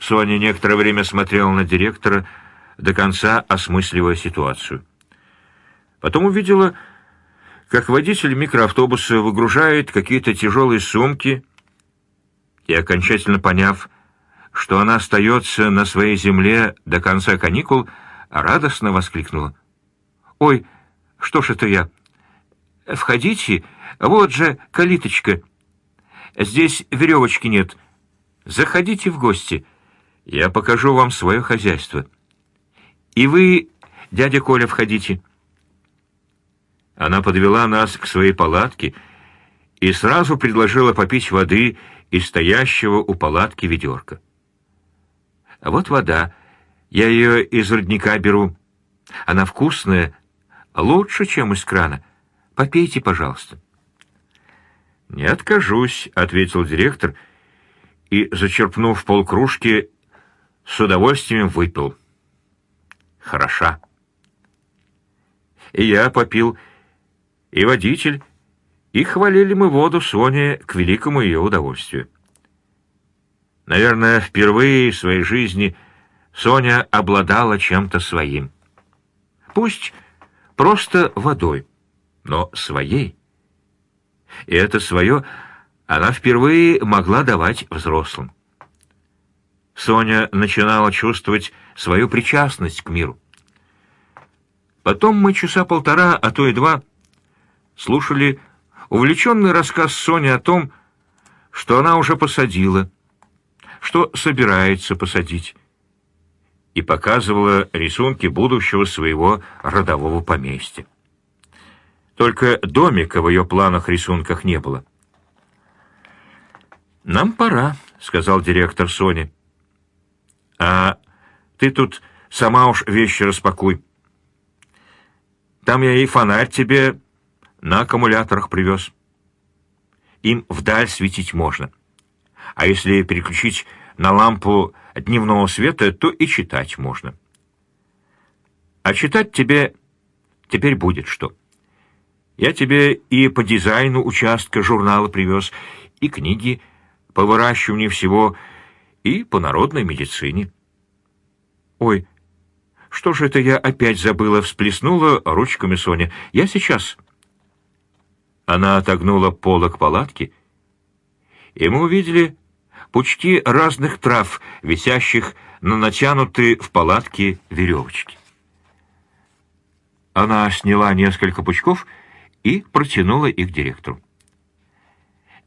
Соня некоторое время смотрела на директора, до конца осмысливая ситуацию. Потом увидела, как водитель микроавтобуса выгружает какие-то тяжелые сумки, и, окончательно поняв, что она остается на своей земле до конца каникул, радостно воскликнула. «Ой, что ж это я? Входите, вот же калиточка. Здесь веревочки нет. Заходите в гости». Я покажу вам свое хозяйство. И вы, дядя Коля, входите. Она подвела нас к своей палатке и сразу предложила попить воды из стоящего у палатки ведерка. Вот вода. Я ее из родника беру. Она вкусная, лучше, чем из крана. Попейте, пожалуйста. «Не откажусь», — ответил директор, и, зачерпнув полкружки, с удовольствием выпил. Хороша. И я попил, и водитель, и хвалили мы воду Соне к великому ее удовольствию. Наверное, впервые в своей жизни Соня обладала чем-то своим. Пусть просто водой, но своей. И это свое она впервые могла давать взрослым. Соня начинала чувствовать свою причастность к миру. Потом мы часа полтора, а то и два, слушали увлеченный рассказ Сони о том, что она уже посадила, что собирается посадить, и показывала рисунки будущего своего родового поместья. Только домика в ее планах-рисунках не было. «Нам пора», — сказал директор Сони. А ты тут сама уж вещи распакуй. Там я и фонарь тебе на аккумуляторах привез. Им вдаль светить можно. А если переключить на лампу дневного света, то и читать можно. А читать тебе теперь будет что. Я тебе и по дизайну участка журнала привез, и книги по выращиванию всего и по народной медицине. «Ой, что же это я опять забыла?» — всплеснула ручками Соня. «Я сейчас». Она отогнула полок палатки, и мы увидели пучки разных трав, висящих на натянутой в палатке веревочки. Она сняла несколько пучков и протянула их директору.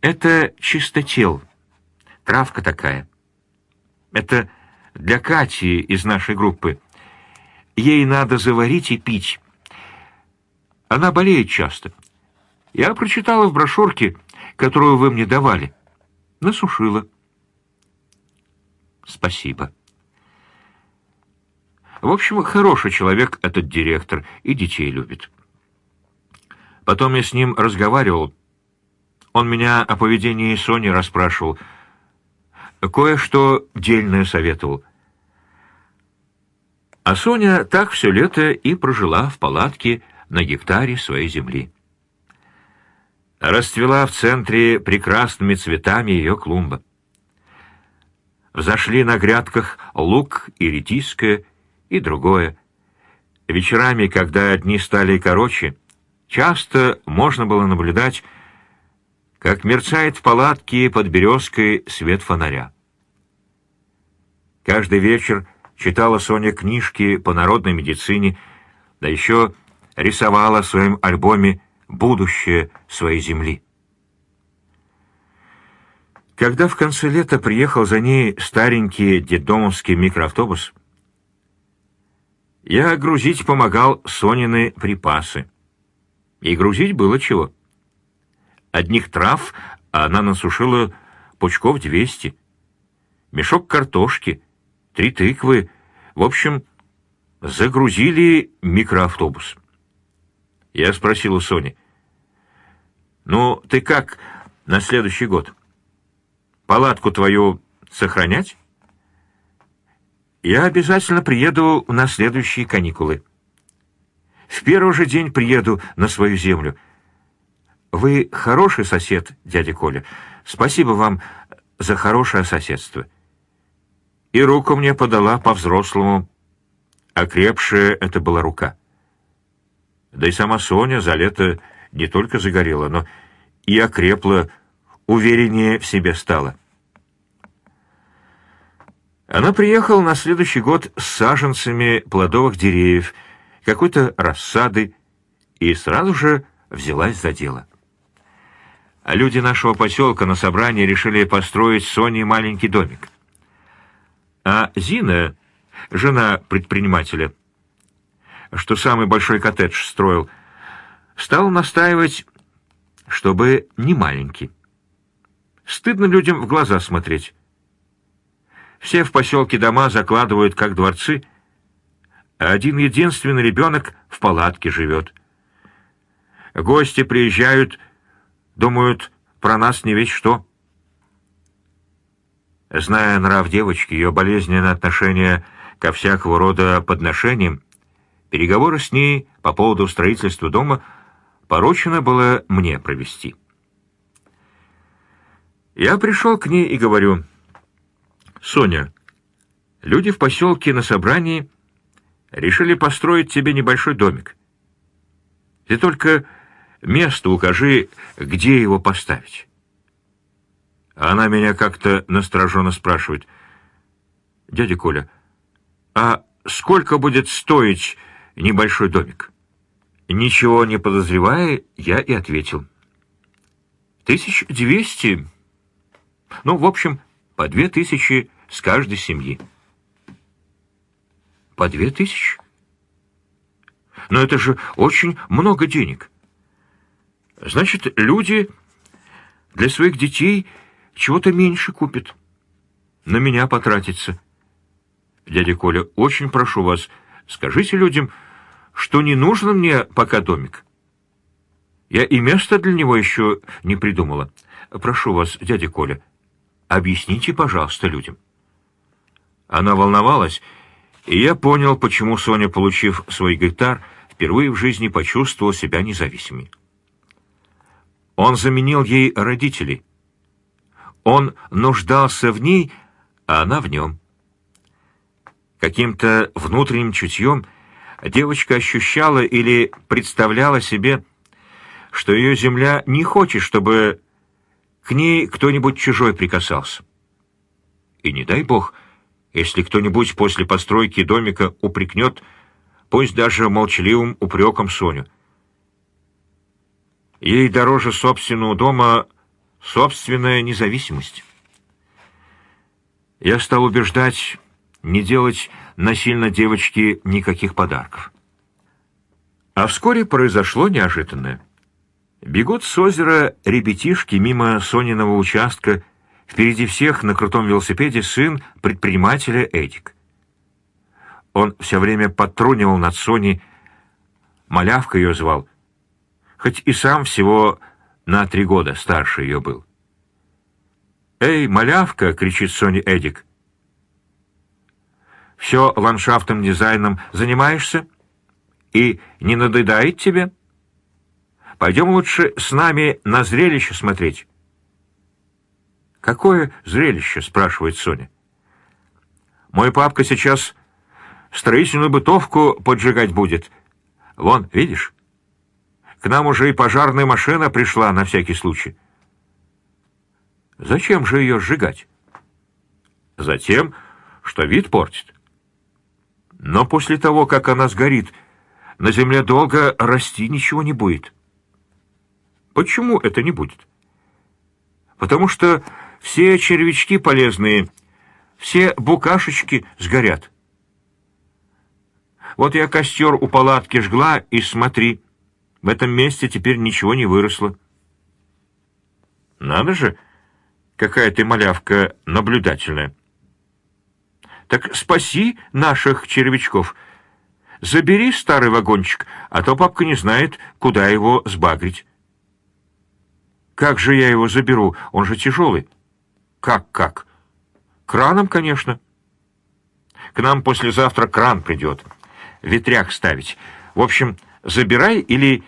«Это чистотел, травка такая. Это для Кати из нашей группы. Ей надо заварить и пить. Она болеет часто. Я прочитала в брошюрке, которую вы мне давали. Насушила. Спасибо. В общем, хороший человек этот директор и детей любит. Потом я с ним разговаривал. Он меня о поведении Сони расспрашивал — кое-что дельное советовал. А Соня так все лето и прожила в палатке на гектаре своей земли. Расцвела в центре прекрасными цветами ее клумба. Взошли на грядках лук и редиска и другое. Вечерами, когда дни стали короче, часто можно было наблюдать, как мерцает в палатке под березкой свет фонаря. Каждый вечер читала Соня книжки по народной медицине, да еще рисовала в своем альбоме будущее своей земли. Когда в конце лета приехал за ней старенький детдомовский микроавтобус, я грузить помогал Сонины припасы. И грузить было чего. Одних трав она насушила пучков двести. Мешок картошки — три тыквы. В общем, загрузили микроавтобус. Я спросил у Сони. «Ну, ты как на следующий год? Палатку твою сохранять?» «Я обязательно приеду на следующие каникулы. В первый же день приеду на свою землю. Вы хороший сосед, дядя Коля. Спасибо вам за хорошее соседство». И руку мне подала по-взрослому. Окрепшая это была рука. Да и сама Соня за лето не только загорела, но и окрепла, увереннее в себе стала. Она приехала на следующий год с саженцами плодовых деревьев, какой-то рассады, и сразу же взялась за дело. Люди нашего поселка на собрании решили построить Соне маленький домик. А Зина, жена предпринимателя, что самый большой коттедж строил, стала настаивать, чтобы не маленький. Стыдно людям в глаза смотреть. Все в поселке дома закладывают, как дворцы, а один единственный ребенок в палатке живет. Гости приезжают, думают про нас не весь что. Зная нрав девочки, ее болезненное отношение ко всякого рода подношениям, переговоры с ней по поводу строительства дома поручено было мне провести. Я пришел к ней и говорю, «Соня, люди в поселке на собрании решили построить тебе небольшой домик. Ты только место укажи, где его поставить». Она меня как-то настороженно спрашивает. «Дядя Коля, а сколько будет стоить небольшой домик?» Ничего не подозревая, я и ответил. «Тысяч двести. Ну, в общем, по две тысячи с каждой семьи». «По две тысячи? Но это же очень много денег. Значит, люди для своих детей чего-то меньше купит. На меня потратится. Дядя Коля, очень прошу вас, скажите людям, что не нужен мне пока домик. Я и место для него еще не придумала. Прошу вас, дядя Коля, объясните, пожалуйста, людям. Она волновалась, и я понял, почему Соня, получив свой гектар, впервые в жизни почувствовала себя независимой. Он заменил ей родителей — он нуждался в ней, а она в нем. Каким-то внутренним чутьем девочка ощущала или представляла себе, что ее земля не хочет, чтобы к ней кто-нибудь чужой прикасался. И не дай бог, если кто-нибудь после постройки домика упрекнет, пусть даже молчаливым упреком Соню. Ей дороже собственного дома собственная независимость. Я стал убеждать не делать насильно девочке никаких подарков. А вскоре произошло неожиданное. Бегут с озера ребятишки мимо Сониного участка, впереди всех на крутом велосипеде сын предпринимателя Эдик. Он все время подтрунивал над Соней, малявка ее звал, хоть и сам всего на три года старше ее был. «Эй, малявка!» — кричит Сони Эдик. «Все ландшафтным дизайном занимаешься? И не надоедает тебе? Пойдем лучше с нами на зрелище смотреть». «Какое зрелище?» — спрашивает Соня. «Мой папка сейчас строительную бытовку поджигать будет. Вон, видишь?» К нам уже и пожарная машина пришла на всякий случай. Зачем же ее сжигать? Затем, что вид портит. Но после того, как она сгорит, на земле долго расти ничего не будет. Почему это не будет? Потому что все червячки полезные, все букашечки сгорят. Вот я костер у палатки жгла, и смотри — в этом месте теперь ничего не выросло. Надо же, какая ты малявка наблюдательная. Так спаси наших червячков. Забери старый вагончик, а то папка не знает, куда его сбагрить. Как же я его заберу? Он же тяжелый. Как-как? Краном, конечно. К нам послезавтра кран придет. Ветряк ставить. В общем, забирай или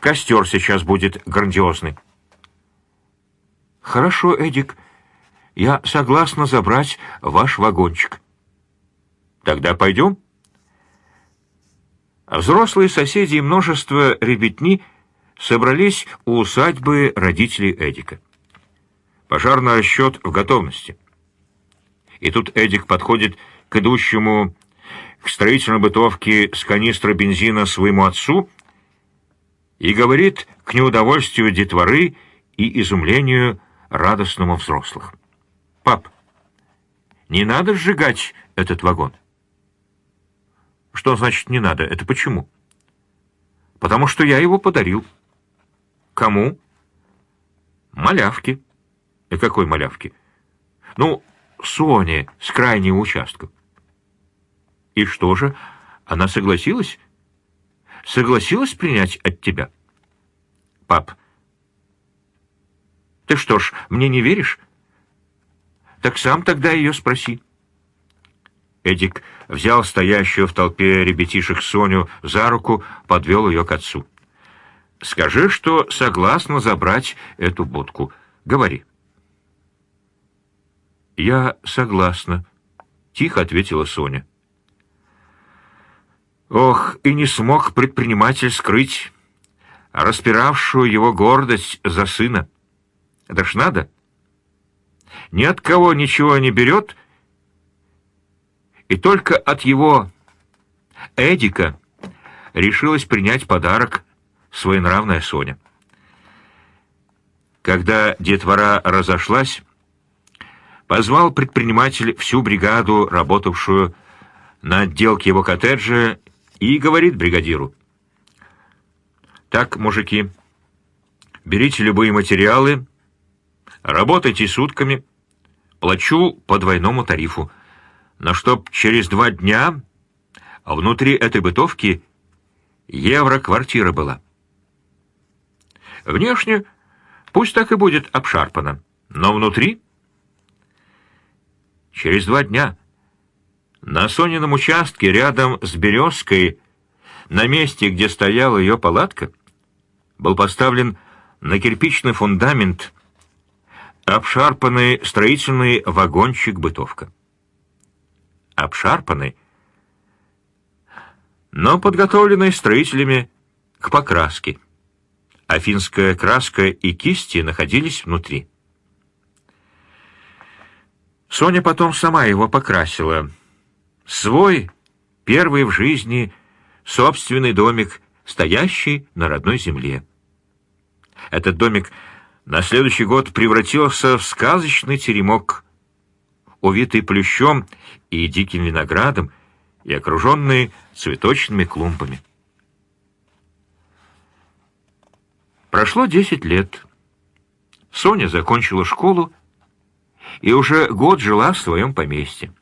Костер сейчас будет грандиозный. Хорошо, Эдик. Я согласна забрать ваш вагончик. Тогда пойдем. Взрослые соседи и множество ребятни собрались у усадьбы родителей Эдика. Пожарный расчет в готовности. И тут Эдик подходит к идущему к строительной бытовке с канистра бензина своему отцу и говорит к неудовольствию детворы и изумлению радостному взрослых. «Пап, не надо сжигать этот вагон». «Что значит «не надо»? Это почему?» «Потому что я его подарил». «Кому?» «Малявке». «И какой малявке?» «Ну, Соне с крайнего участка». «И что же, она согласилась?» «Согласилась принять от тебя?» «Пап, ты что ж, мне не веришь?» «Так сам тогда ее спроси». Эдик взял стоящую в толпе ребятишек Соню за руку, подвел ее к отцу. «Скажи, что согласна забрать эту будку. Говори». «Я согласна», — тихо ответила Соня. Ох, и не смог предприниматель скрыть распиравшую его гордость за сына. Это ж надо. Ни от кого ничего не берет, и только от его Эдика решилась принять подарок своенравная Соня. Когда детвора разошлась, позвал предприниматель всю бригаду, работавшую на отделке его коттеджа, и говорит бригадиру. «Так, мужики, берите любые материалы, работайте сутками, плачу по двойному тарифу, но чтоб через два дня внутри этой бытовки евро-квартира была. Внешне пусть так и будет обшарпано, но внутри... Через два дня на Сонином участке рядом с «Березкой», на месте, где стояла ее палатка, был поставлен на кирпичный фундамент обшарпанный строительный вагончик-бытовка. Обшарпанный, но подготовленный строителями к покраске. Афинская краска и кисти находились внутри. Соня потом сама его покрасила — Свой, первый в жизни, собственный домик, стоящий на родной земле. Этот домик на следующий год превратился в сказочный теремок, увитый плющом и диким виноградом и окруженный цветочными клумбами. Прошло десять лет. Соня закончила школу и уже год жила в своем поместье.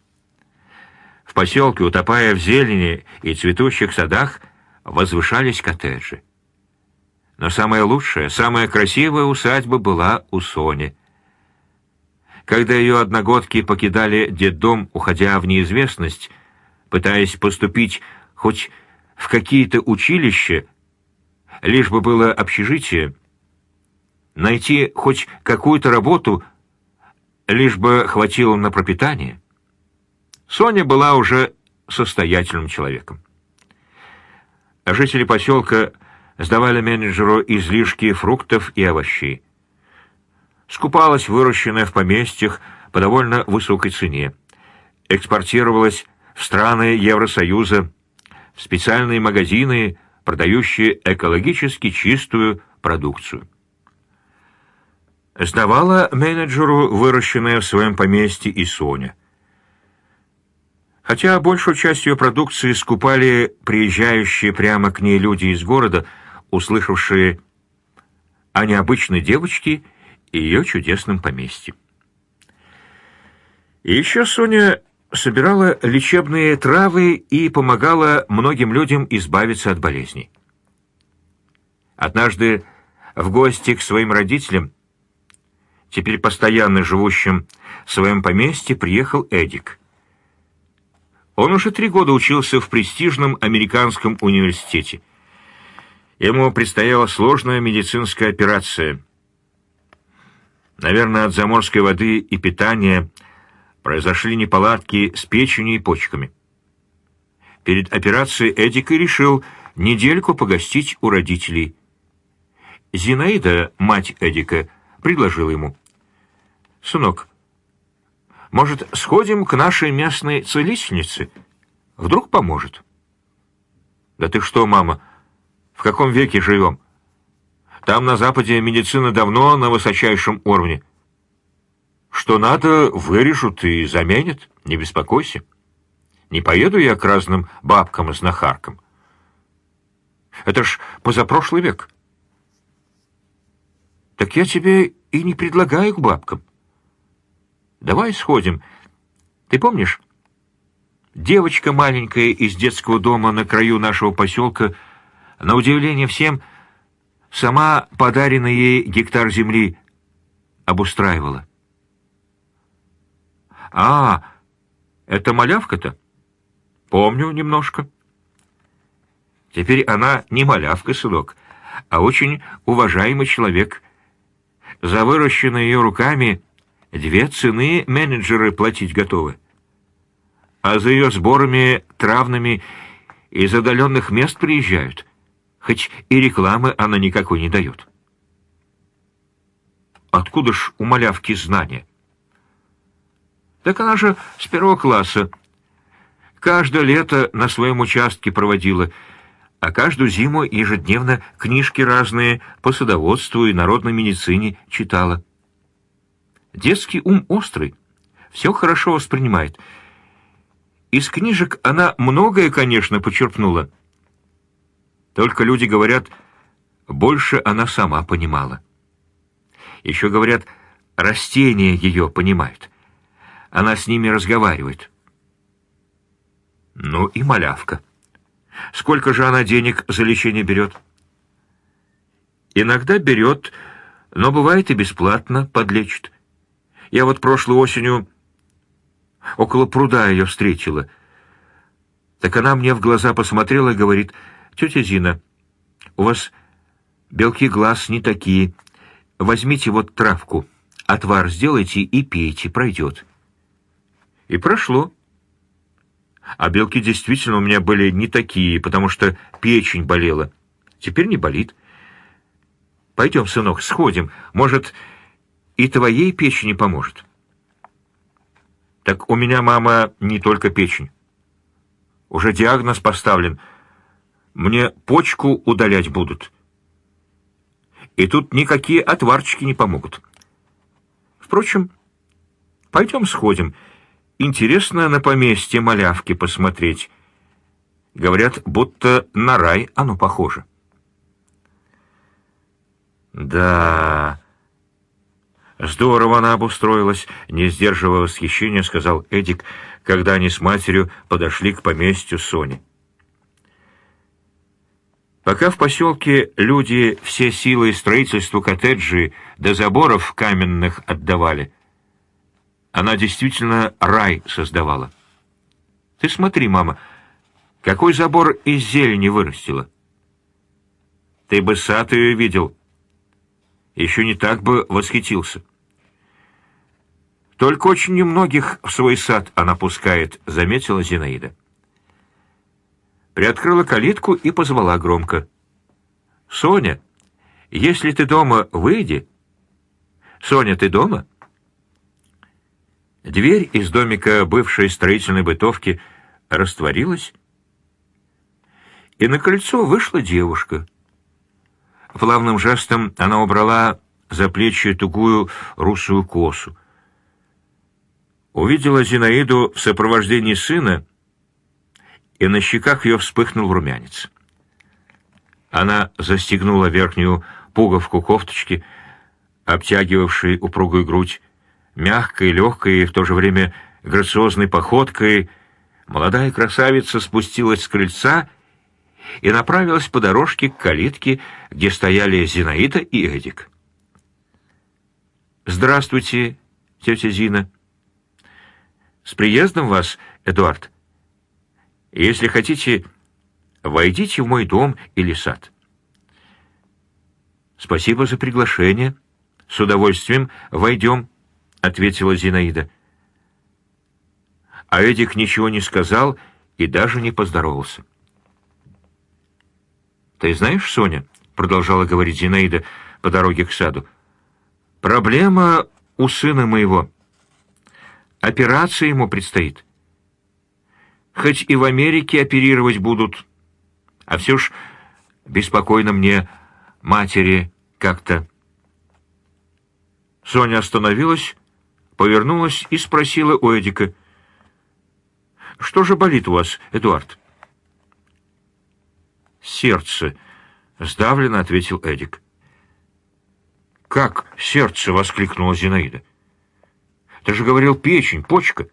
В поселке, утопая в зелени и цветущих садах, возвышались коттеджи. Но самая лучшая, самая красивая усадьба была у Сони. Когда ее одногодки покидали детдом, уходя в неизвестность, пытаясь поступить хоть в какие-то училища, лишь бы было общежитие, найти хоть какую-то работу, лишь бы хватило на пропитание — Соня была уже состоятельным человеком. Жители поселка сдавали менеджеру излишки фруктов и овощей. Скупалась выращенная в поместьях по довольно высокой цене. Экспортировалась в страны Евросоюза, в специальные магазины, продающие экологически чистую продукцию. Сдавала менеджеру выращенная в своем поместье и Соня. Хотя большую часть ее продукции скупали приезжающие прямо к ней люди из города, услышавшие о необычной девочке и ее чудесном поместье. И еще Соня собирала лечебные травы и помогала многим людям избавиться от болезней. Однажды в гости к своим родителям, теперь постоянно живущим в своем поместье, приехал Эдик — он уже три года учился в престижном американском университете. Ему предстояла сложная медицинская операция. Наверное, от заморской воды и питания произошли неполадки с печенью и почками. Перед операцией Эдик и решил недельку погостить у родителей. Зинаида, мать Эдика, предложила ему. «Сынок, может, сходим к нашей местной целительнице? Вдруг поможет?» «Да ты что, мама, в каком веке живем? Там на Западе медицина давно на высочайшем уровне. Что надо, вырежут и заменят, не беспокойся. Не поеду я к разным бабкам и знахаркам. Это ж позапрошлый век». «Так я тебе и не предлагаю к бабкам. Давай сходим. Ты помнишь, девочка маленькая из детского дома на краю нашего поселка, на удивление всем, сама подаренный ей гектар земли обустраивала. А, это малявка-то? Помню немножко. Теперь она не малявка, сынок, а очень уважаемый человек — за выращенные ее руками две цены менеджеры платить готовы. А за ее сборами травными из отдаленных мест приезжают, хоть и рекламы она никакой не дает. Откуда ж у малявки знания? Так она же с первого класса. Каждое лето на своем участке проводила — а каждую зиму ежедневно книжки разные по садоводству и народной медицине читала. Детский ум острый, все хорошо воспринимает. Из книжек она многое, конечно, почерпнула. Только люди говорят, больше она сама понимала. Еще говорят, растения ее понимают. Она с ними разговаривает. Ну и малявка. Сколько же она денег за лечение берет? Иногда берет, но бывает и бесплатно подлечит. Я вот прошлой осенью около пруда ее встретила. Так она мне в глаза посмотрела и говорит, «Тетя Зина, у вас белки глаз не такие. Возьмите вот травку, отвар сделайте и пейте, пройдет». И прошло. А белки действительно у меня были не такие, потому что печень болела. Теперь не болит. Пойдем, сынок, сходим. Может, и твоей печени поможет. Так у меня, мама, не только печень. Уже диагноз поставлен. Мне почку удалять будут. И тут никакие отварчики не помогут. Впрочем, пойдем сходим — Интересно на поместье малявки посмотреть. Говорят, будто на рай оно похоже. Да, здорово она обустроилась, не сдерживая восхищения, сказал Эдик, когда они с матерью подошли к поместью Сони. Пока в поселке люди все силы строительства коттеджей до заборов каменных отдавали, она действительно рай создавала. Ты смотри, мама, какой забор из зелени вырастила. Ты бы сад ее видел. Еще не так бы восхитился. Только очень немногих в свой сад она пускает, заметила Зинаида. Приоткрыла калитку и позвала громко. «Соня, если ты дома, выйди». «Соня, ты дома?» Дверь из домика бывшей строительной бытовки растворилась, и на крыльцо вышла девушка. Плавным жестом она убрала за плечи тугую русую косу. Увидела Зинаиду в сопровождении сына, и на щеках ее вспыхнул румянец. Она застегнула верхнюю пуговку кофточки, обтягивавшей упругую грудь, мягкой, легкой и в то же время грациозной походкой, молодая красавица спустилась с крыльца и направилась по дорожке к калитке, где стояли Зинаида и Эдик. «Здравствуйте, тетя Зина!» «С приездом вас, Эдуард! Если хотите, войдите в мой дом или сад». «Спасибо за приглашение. С удовольствием войдем». — ответила Зинаида. А Эдик ничего не сказал и даже не поздоровался. «Ты знаешь, Соня?» — продолжала говорить Зинаида по дороге к саду. «Проблема у сына моего. Операция ему предстоит. Хоть и в Америке оперировать будут, а все ж беспокойно мне матери как-то». Соня остановилась, повернулась и спросила у Эдика, «Что же болит у вас, Эдуард?» «Сердце», — сдавленно ответил Эдик. «Как сердце?» — воскликнула Зинаида. «Ты же говорил печень, почка.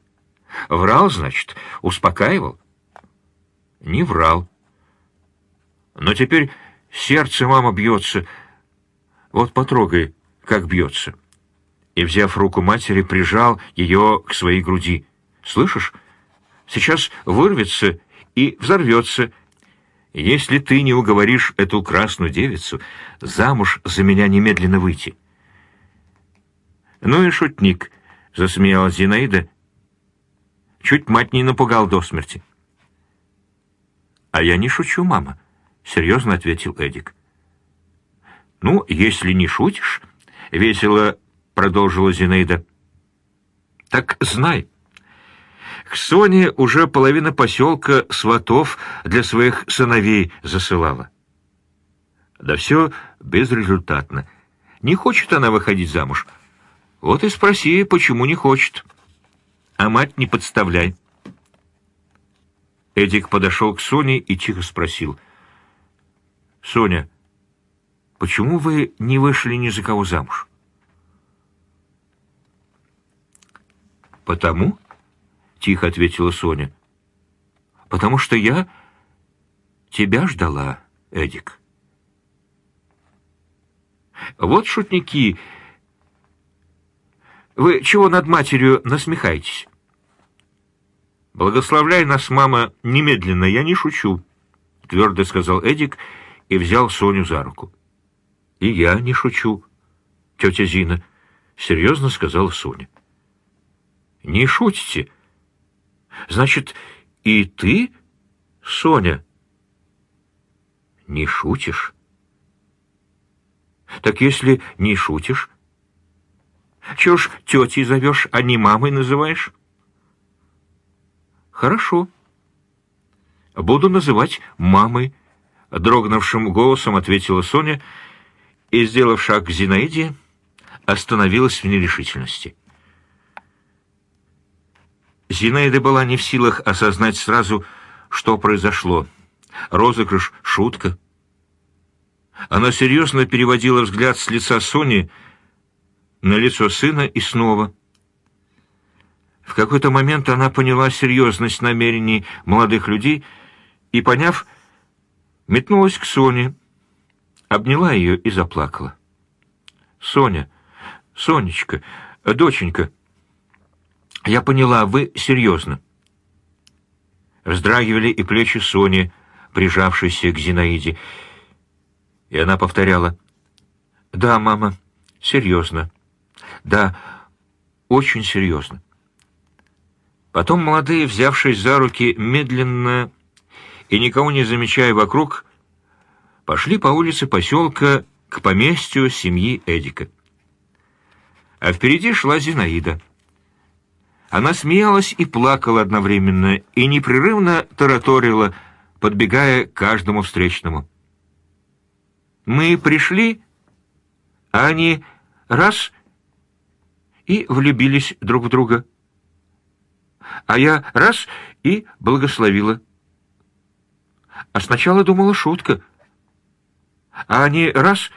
Врал, значит, успокаивал?» «Не врал. Но теперь сердце мама бьется. Вот потрогай, как бьется» и, взяв руку матери, прижал ее к своей груди. «Слышишь? Сейчас вырвется и взорвется. Если ты не уговоришь эту красную девицу, замуж за меня немедленно выйти». «Ну и шутник», — засмеялась Зинаида. Чуть мать не напугал до смерти. «А я не шучу, мама», — серьезно ответил Эдик. «Ну, если не шутишь», — весело продолжила Зинаида. «Так знай, к Соне уже половина поселка сватов для своих сыновей засылала. Да все безрезультатно. Не хочет она выходить замуж. Вот и спроси, почему не хочет. А мать не подставляй». Эдик подошел к Соне и тихо спросил. «Соня, почему вы не вышли ни за кого замуж?» «Потому?» — тихо ответила Соня. «Потому что я тебя ждала, Эдик». «Вот шутники! Вы чего над матерью насмехаетесь?» «Благословляй нас, мама, немедленно, я не шучу», — твердо сказал Эдик и взял Соню за руку. «И я не шучу, тетя Зина», — серьезно сказала Соня. Не шутите? Значит, и ты, Соня? Не шутишь? Так если не шутишь, чего ж тетей зовешь, а не мамой называешь? Хорошо. Буду называть мамой, дрогнувшим голосом ответила Соня и, сделав шаг к Зинаиде, остановилась в нерешительности. Зинаида была не в силах осознать сразу, что произошло. Розыгрыш, шутка. Она серьезно переводила взгляд с лица Сони на лицо сына и снова. В какой-то момент она поняла серьезность намерений молодых людей и, поняв, метнулась к Соне, обняла ее и заплакала. «Соня, Сонечка, доченька!» «Я поняла, вы серьезно». Вздрагивали и плечи Сони, прижавшейся к Зинаиде. И она повторяла. «Да, мама, серьезно. Да, очень серьезно». Потом молодые, взявшись за руки, медленно и никого не замечая вокруг, пошли по улице поселка к поместью семьи Эдика. А впереди шла Зинаида. Она смеялась и плакала одновременно, и непрерывно тараторила, подбегая к каждому встречному. Мы пришли, а они раз и влюбились друг в друга. А я раз и благословила. А сначала думала шутка. А они раз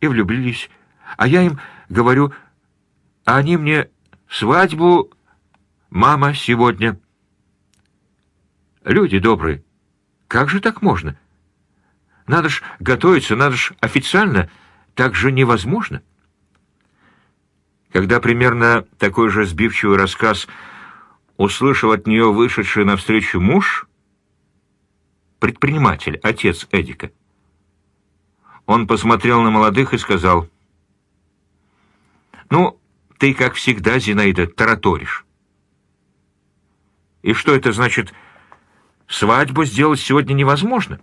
и влюбились. А я им говорю, а они мне свадьбу Мама сегодня... Люди добрые, как же так можно? Надо ж готовиться, надо ж официально, так же невозможно. Когда примерно такой же сбивчивый рассказ услышал от нее вышедший навстречу муж, предприниматель, отец Эдика, он посмотрел на молодых и сказал, «Ну, ты, как всегда, Зинаида, тараторишь. И что это значит Свадьбу сделать сегодня невозможно.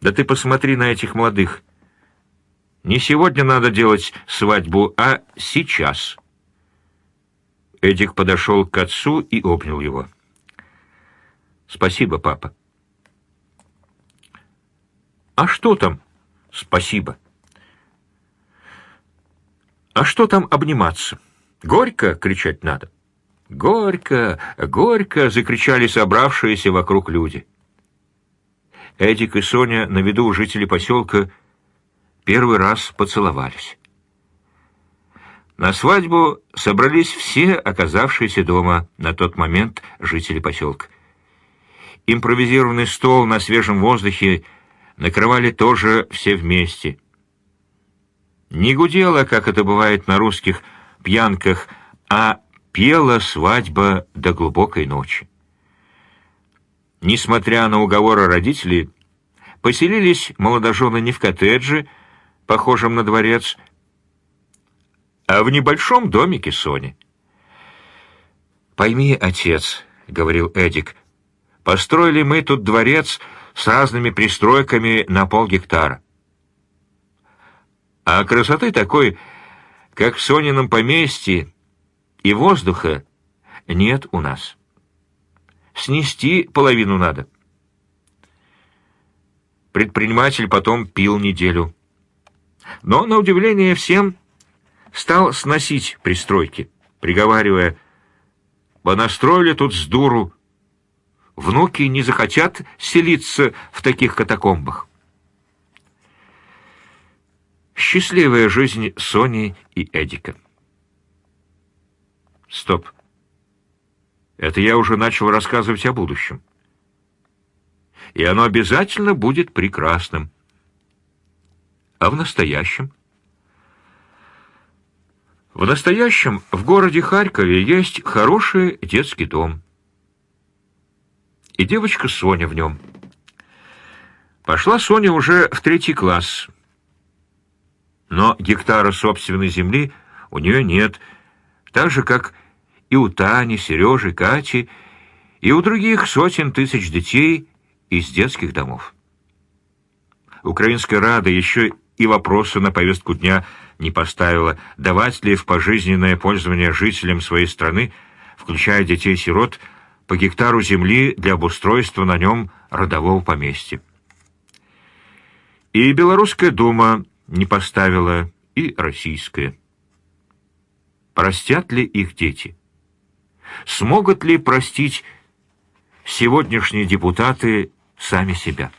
Да ты посмотри на этих молодых. Не сегодня надо делать свадьбу, а сейчас. Эдик подошел к отцу и обнял его. «Спасибо, папа». «А что там?» «Спасибо». «А что там обниматься? Горько кричать надо». «Горько! Горько!» — закричали собравшиеся вокруг люди. Эдик и Соня на виду у жителей поселка первый раз поцеловались. На свадьбу собрались все оказавшиеся дома на тот момент жители поселка. Импровизированный стол на свежем воздухе накрывали тоже все вместе. Не гудело, как это бывает на русских пьянках, а пела свадьба до глубокой ночи. Несмотря на уговоры родителей, поселились молодожены не в коттедже, похожем на дворец, а в небольшом домике Сони. «Пойми, отец», — говорил Эдик, — «построили мы тут дворец с разными пристройками на полгектара. А красоты такой, как в Сонином поместье, и воздуха нет у нас. Снести половину надо». Предприниматель потом пил неделю. Но, на удивление всем, стал сносить пристройки, приговаривая, «Понастроили тут с дуру. Внуки не захотят селиться в таких катакомбах». Счастливая жизнь Сони и Эдика. Стоп. Это я уже начал рассказывать о будущем. И оно обязательно будет прекрасным. А в настоящем? В настоящем в городе Харькове есть хороший детский дом. И девочка Соня в нем. Пошла Соня уже в третий класс. Но гектара собственной земли у нее нет, так же, как и у Тани, Сережи, Кати, и у других сотен тысяч детей из детских домов. Украинская Рада еще и вопроса на повестку дня не поставила, давать ли в пожизненное пользование жителям своей страны, включая детей-сирот, по гектару земли для обустройства на нем родового поместья. И Белорусская дума не поставила, и российская. Простят ли их дети? Смогут ли простить сегодняшние депутаты сами себя?